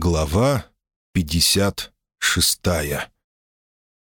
Глава 56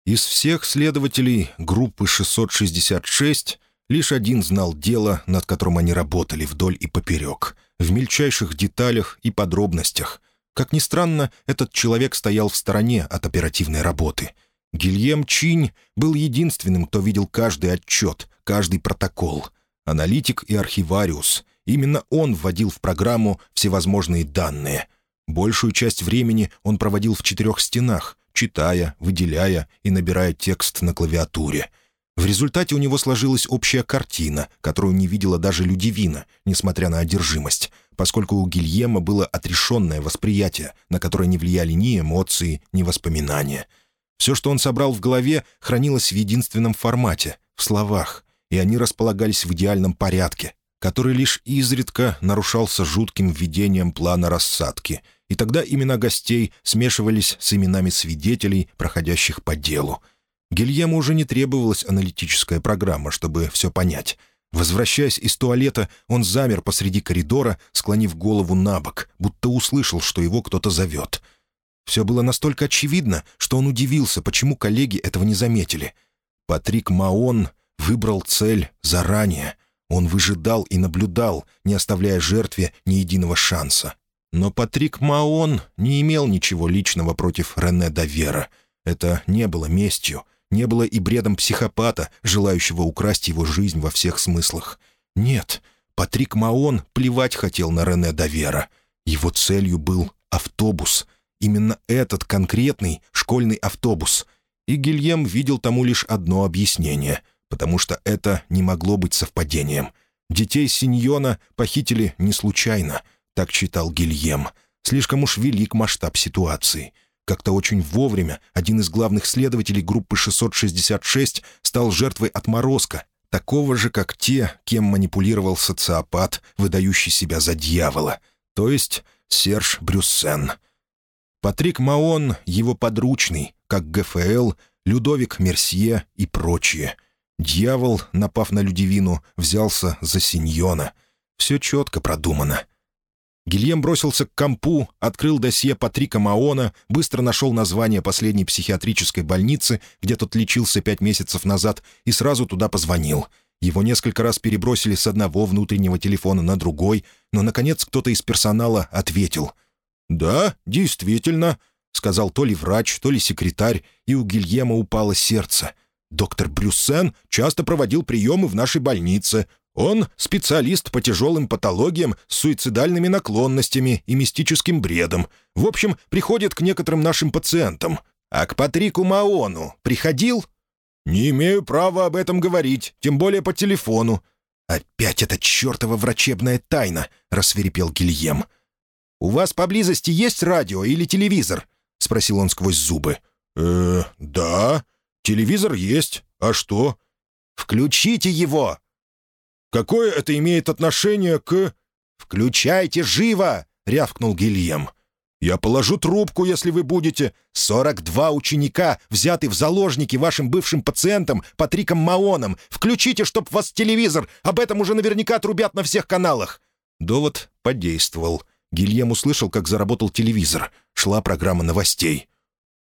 Из всех следователей группы 666 лишь один знал дело, над которым они работали вдоль и поперек, в мельчайших деталях и подробностях. Как ни странно, этот человек стоял в стороне от оперативной работы. Гильем Чинь был единственным, кто видел каждый отчет, каждый протокол. Аналитик и архивариус. Именно он вводил в программу всевозможные данные — Большую часть времени он проводил в четырех стенах, читая, выделяя и набирая текст на клавиатуре. В результате у него сложилась общая картина, которую не видела даже Людивина, несмотря на одержимость, поскольку у Гильема было отрешенное восприятие, на которое не влияли ни эмоции, ни воспоминания. Все, что он собрал в голове, хранилось в единственном формате — в словах, и они располагались в идеальном порядке, который лишь изредка нарушался жутким введением плана рассадки — и тогда имена гостей смешивались с именами свидетелей, проходящих по делу. Гильему уже не требовалась аналитическая программа, чтобы все понять. Возвращаясь из туалета, он замер посреди коридора, склонив голову на бок, будто услышал, что его кто-то зовет. Все было настолько очевидно, что он удивился, почему коллеги этого не заметили. Патрик Маон выбрал цель заранее. Он выжидал и наблюдал, не оставляя жертве ни единого шанса. Но Патрик Маон не имел ничего личного против Рене Давера. Это не было местью, не было и бредом психопата, желающего украсть его жизнь во всех смыслах. Нет, Патрик Маон плевать хотел на Рене Давера. Его целью был автобус. Именно этот конкретный школьный автобус. И Гильем видел тому лишь одно объяснение, потому что это не могло быть совпадением. Детей Синьона похитили не случайно — так читал Гильем. Слишком уж велик масштаб ситуации. Как-то очень вовремя один из главных следователей группы 666 стал жертвой отморозка, такого же, как те, кем манипулировал социопат, выдающий себя за дьявола, то есть Серж Брюссен. Патрик Маон — его подручный, как ГФЛ, Людовик Мерсье и прочие. Дьявол, напав на Людивину, взялся за Синьона. Все четко продумано. Гильем бросился к компу, открыл досье Патрика Маона, быстро нашел название последней психиатрической больницы, где тот лечился пять месяцев назад, и сразу туда позвонил. Его несколько раз перебросили с одного внутреннего телефона на другой, но, наконец, кто-то из персонала ответил. «Да, действительно», — сказал то ли врач, то ли секретарь, и у Гильема упало сердце. «Доктор Брюссен часто проводил приемы в нашей больнице. Он специалист по тяжелым патологиям с суицидальными наклонностями и мистическим бредом. В общем, приходит к некоторым нашим пациентам. А к Патрику Маону приходил? Не имею права об этом говорить, тем более по телефону. «Опять эта чертова врачебная тайна!» — рассверепел Гильем. «У вас поблизости есть радио или телевизор?» — спросил он сквозь зубы. «Э, да, телевизор есть. А что?» «Включите его!» Какое это имеет отношение к...» «Включайте живо!» — рявкнул Гильем. «Я положу трубку, если вы будете. Сорок два ученика взяты в заложники вашим бывшим пациентом Патриком Маоном. Включите, чтоб вас телевизор. Об этом уже наверняка трубят на всех каналах». Довод подействовал. Гильем услышал, как заработал телевизор. Шла программа новостей.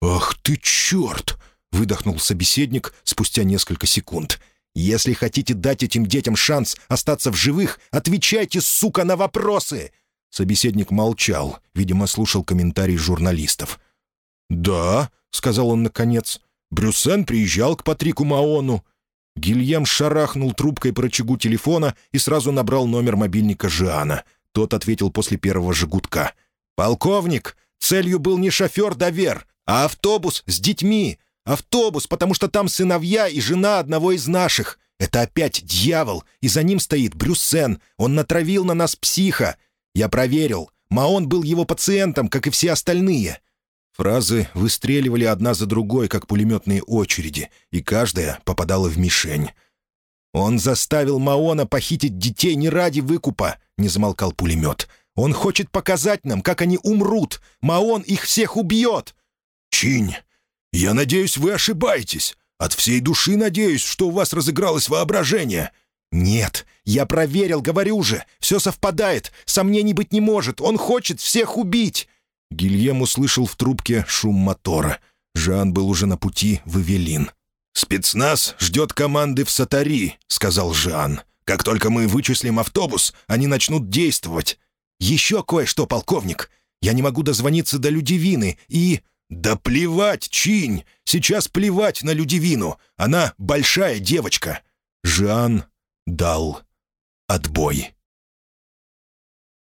«Ах ты черт!» — выдохнул собеседник спустя несколько секунд. Если хотите дать этим детям шанс остаться в живых, отвечайте, сука, на вопросы!» Собеседник молчал, видимо, слушал комментарии журналистов. «Да», — сказал он наконец, — «Брюссен приезжал к Патрику Маону». Гильям шарахнул трубкой по рычагу телефона и сразу набрал номер мобильника Жиана. Тот ответил после первого же гудка. «Полковник, целью был не шофер Довер, а автобус с детьми. Автобус, потому что там сыновья и жена одного из наших. Это опять дьявол, и за ним стоит Брюссен. Он натравил на нас психа. Я проверил. Маон был его пациентом, как и все остальные». Фразы выстреливали одна за другой, как пулеметные очереди, и каждая попадала в мишень. «Он заставил Маона похитить детей не ради выкупа», — не замолкал пулемет. «Он хочет показать нам, как они умрут. Маон их всех убьет!» «Чинь! «Я надеюсь, вы ошибаетесь. От всей души надеюсь, что у вас разыгралось воображение». «Нет, я проверил, говорю же. Все совпадает. Сомнений быть не может. Он хочет всех убить». Гильем услышал в трубке шум мотора. Жан был уже на пути в Эвелин. «Спецназ ждет команды в Сатари», — сказал Жан. «Как только мы вычислим автобус, они начнут действовать. Еще кое-что, полковник. Я не могу дозвониться до Людивины и...» «Да плевать, Чинь! Сейчас плевать на Людивину! Она большая девочка!» Жан дал отбой.